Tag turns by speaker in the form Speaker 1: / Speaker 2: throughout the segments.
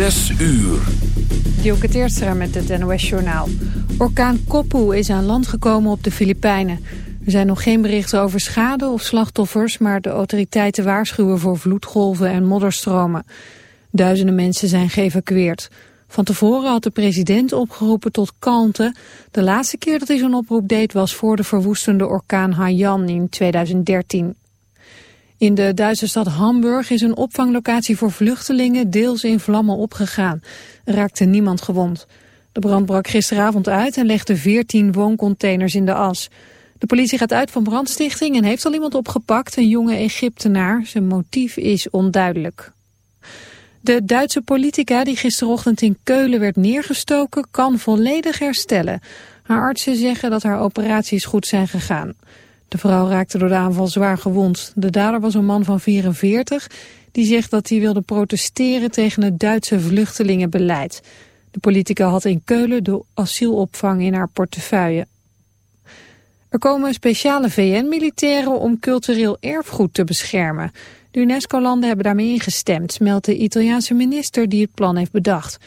Speaker 1: Zes uur.
Speaker 2: Dielke Teerstra met het NOS-journaal. Orkaan Kopu is aan land gekomen op de Filipijnen. Er zijn nog geen berichten over schade of slachtoffers... maar de autoriteiten waarschuwen voor vloedgolven en modderstromen. Duizenden mensen zijn geëvacueerd. Van tevoren had de president opgeroepen tot kalmte. De laatste keer dat hij zo'n oproep deed was voor de verwoestende orkaan Haiyan in 2013. In de Duitse stad Hamburg is een opvanglocatie voor vluchtelingen deels in vlammen opgegaan. Er raakte niemand gewond. De brand brak gisteravond uit en legde 14 wooncontainers in de as. De politie gaat uit van brandstichting en heeft al iemand opgepakt, een jonge Egyptenaar. Zijn motief is onduidelijk. De Duitse politica die gisterochtend in Keulen werd neergestoken kan volledig herstellen. Haar artsen zeggen dat haar operaties goed zijn gegaan. De vrouw raakte door de aanval zwaar gewond. De dader was een man van 44 die zegt dat hij wilde protesteren tegen het Duitse vluchtelingenbeleid. De politica had in Keulen de asielopvang in haar portefeuille. Er komen speciale VN-militairen om cultureel erfgoed te beschermen. De UNESCO-landen hebben daarmee ingestemd, meldt de Italiaanse minister die het plan heeft bedacht.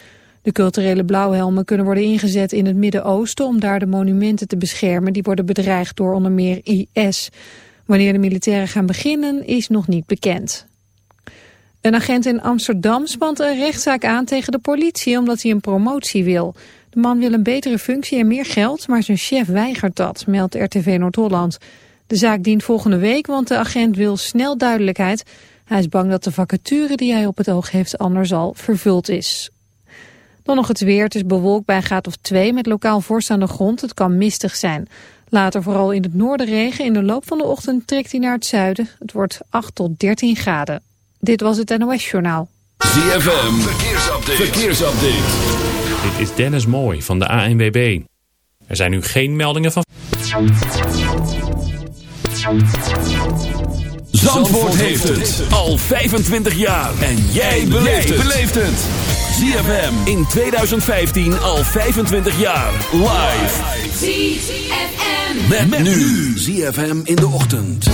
Speaker 2: De culturele blauwhelmen kunnen worden ingezet in het Midden-Oosten om daar de monumenten te beschermen die worden bedreigd door onder meer IS. Wanneer de militairen gaan beginnen is nog niet bekend. Een agent in Amsterdam spant een rechtszaak aan tegen de politie omdat hij een promotie wil. De man wil een betere functie en meer geld, maar zijn chef weigert dat, meldt RTV Noord-Holland. De zaak dient volgende week, want de agent wil snel duidelijkheid. Hij is bang dat de vacature die hij op het oog heeft anders al vervuld is. Dan nog het weer. Het is bewolkt bij een graad of 2 met lokaal vorst aan de grond. Het kan mistig zijn. Later vooral in het noorden regen. In de loop van de ochtend trekt hij naar het zuiden. Het wordt 8 tot 13 graden. Dit was het NOS Journaal.
Speaker 1: ZFM. Verkeersupdate. Verkeersupdate.
Speaker 3: Dit is Dennis Mooi van de ANWB. Er zijn nu geen meldingen van...
Speaker 1: Zandvoort heeft het al 25 jaar. En jij beleeft het. ZFM in 2015 al 25 jaar. Live.
Speaker 4: ZFM.
Speaker 1: Met, met nu. ZFM in de ochtend.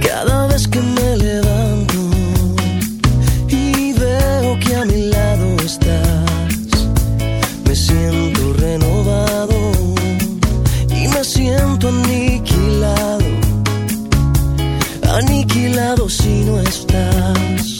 Speaker 5: Cada vez que me levanto y veo que a mi lado estás, me siento renovado y me siento aniquilado, aniquilado si no estás.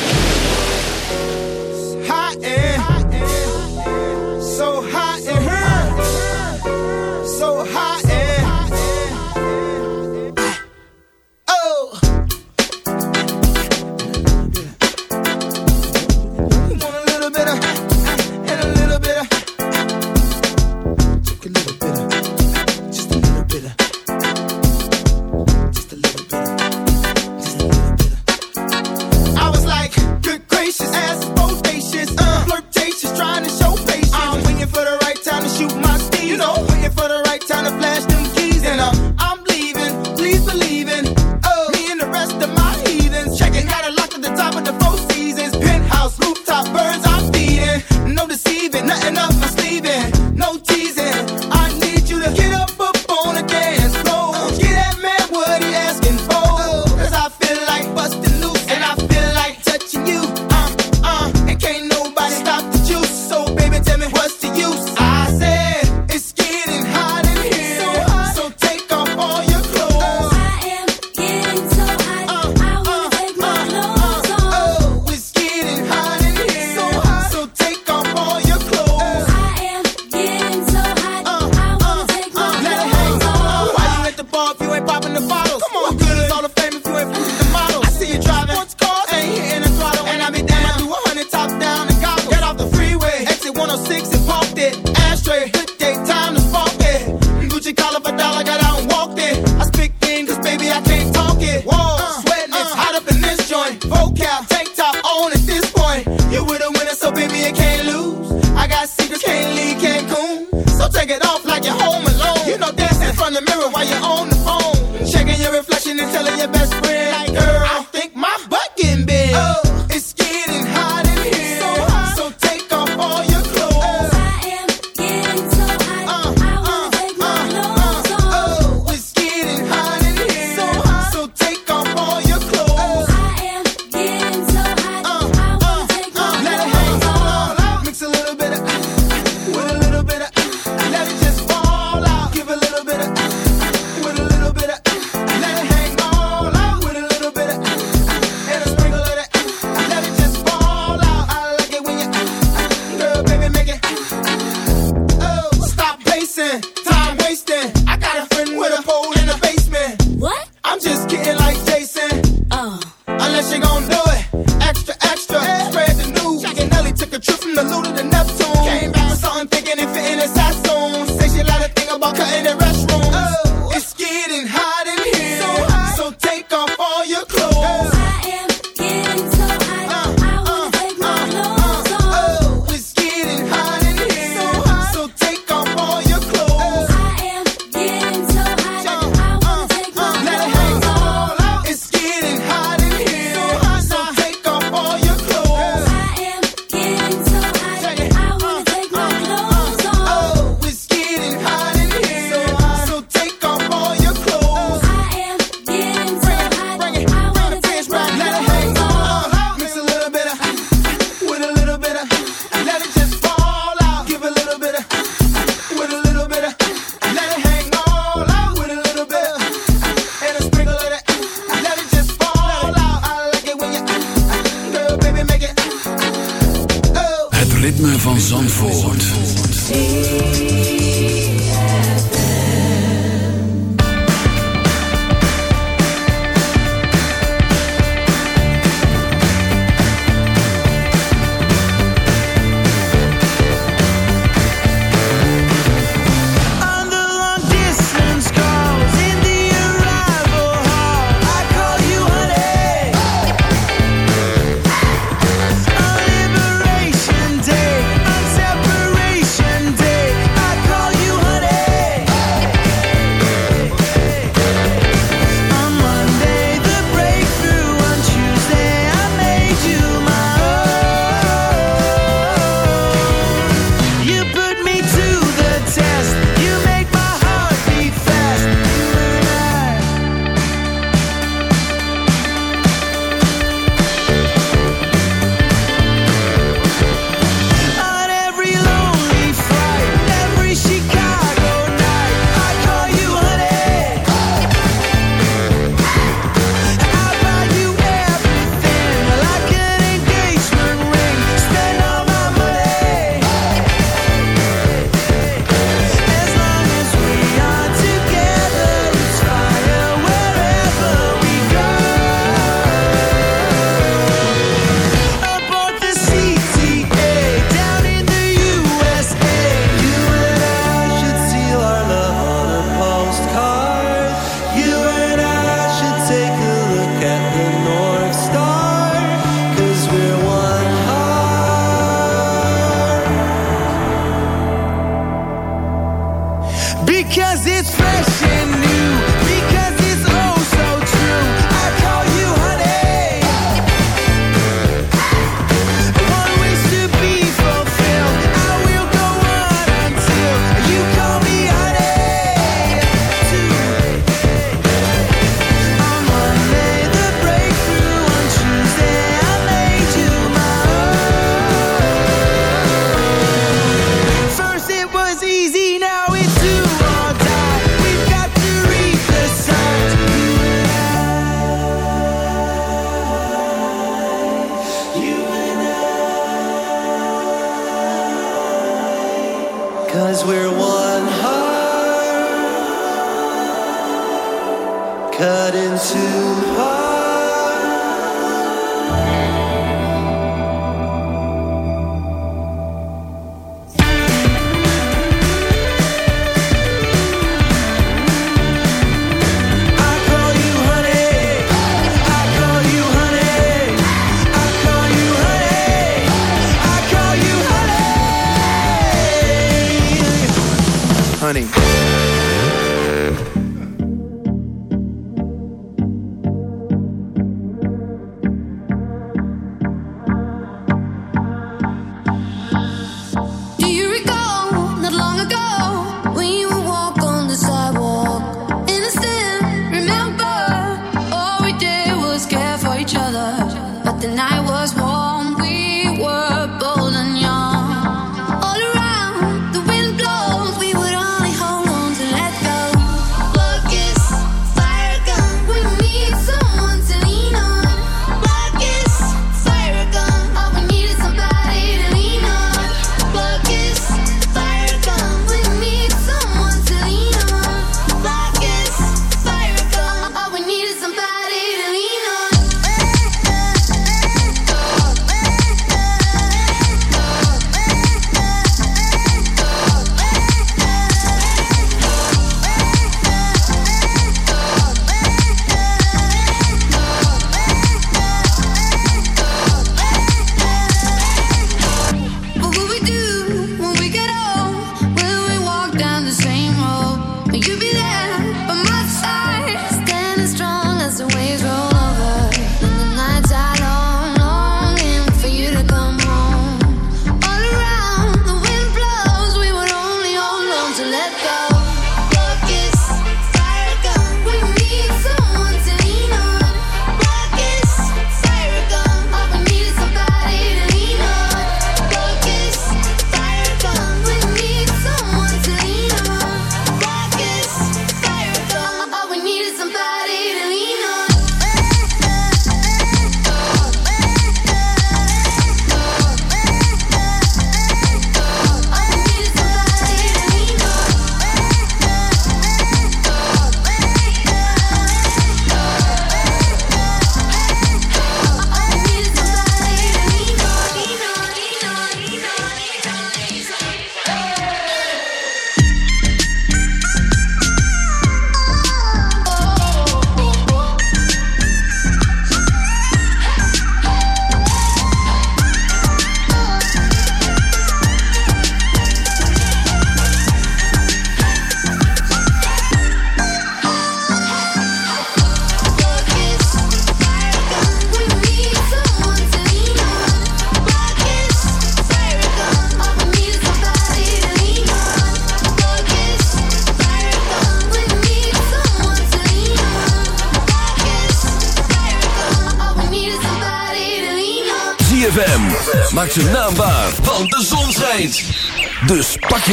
Speaker 6: You.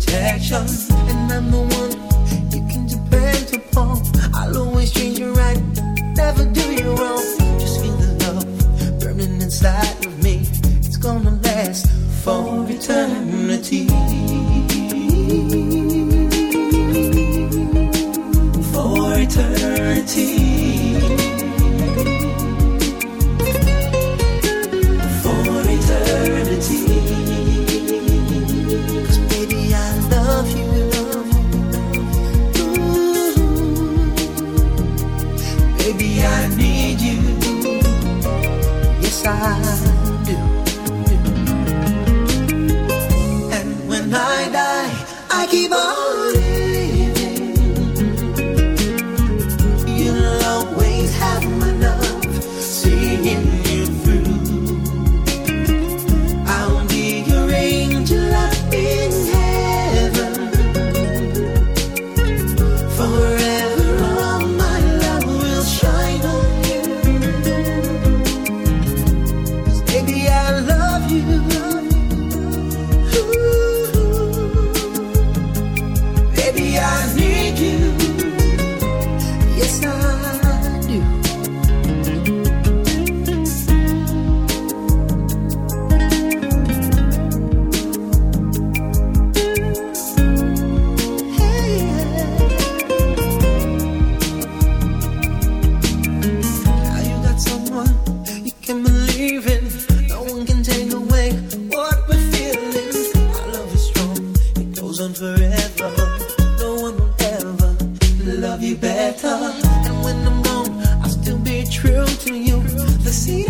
Speaker 6: protection, and I'm the true to you. The seed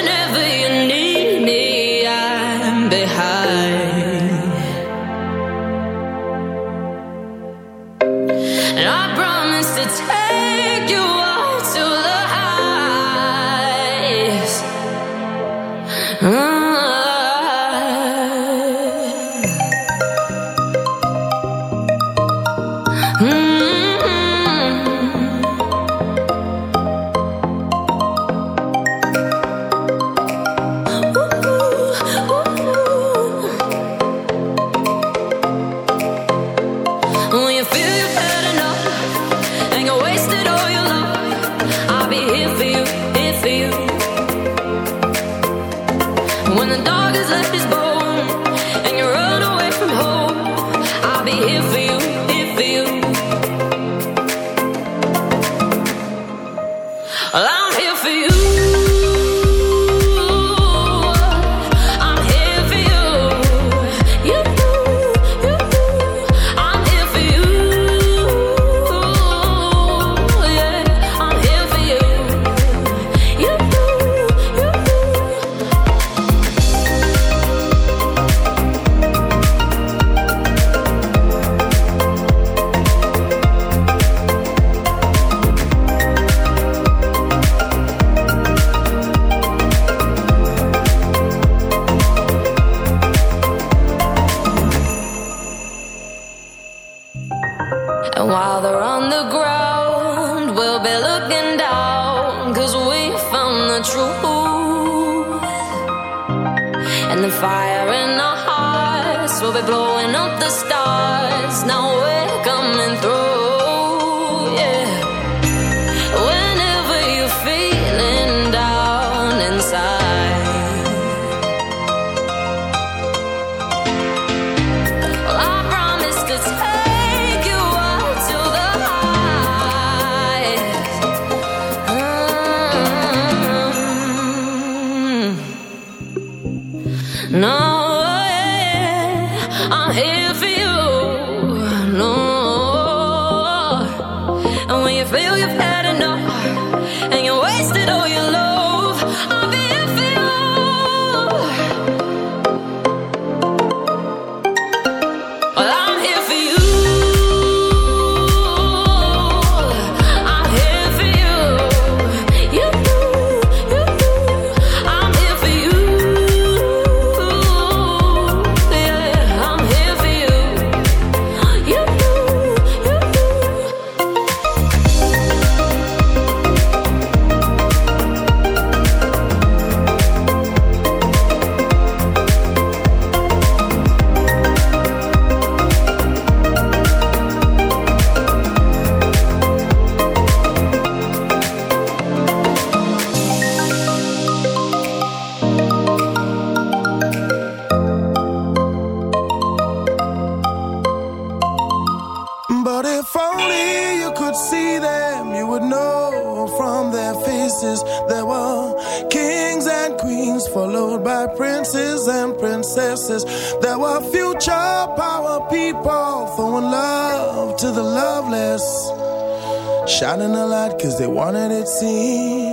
Speaker 7: shining a light cause they wanted it seen.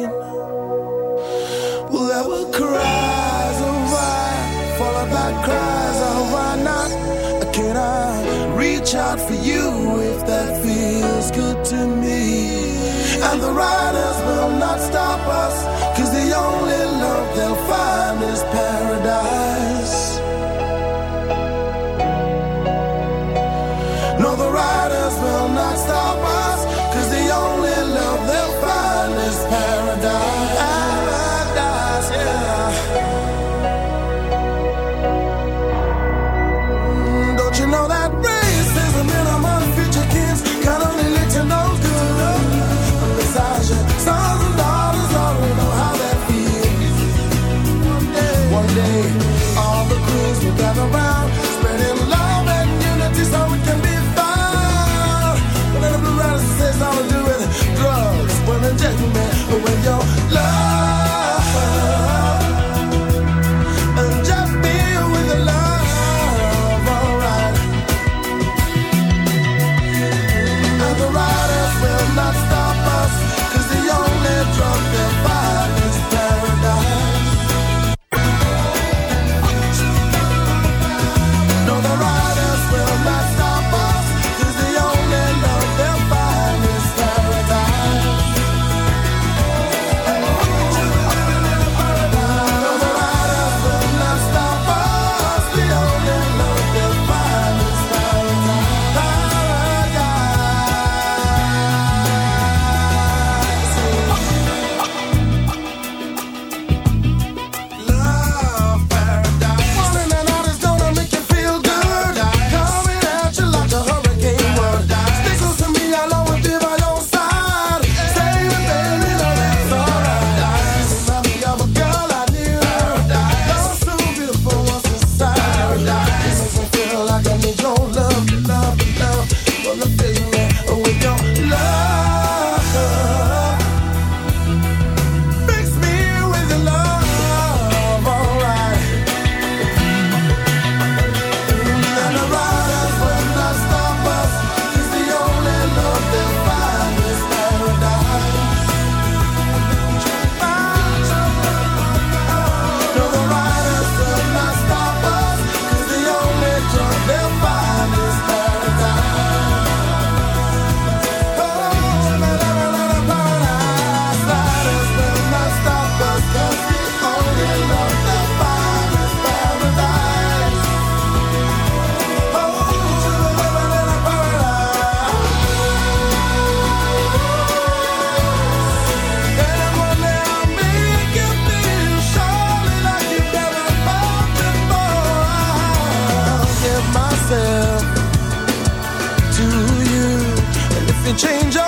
Speaker 7: change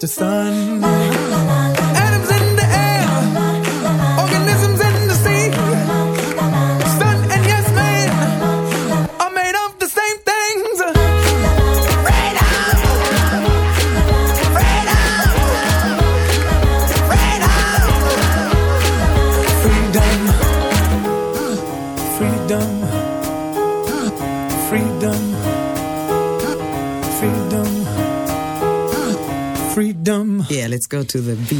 Speaker 7: The sun.
Speaker 8: To the beach.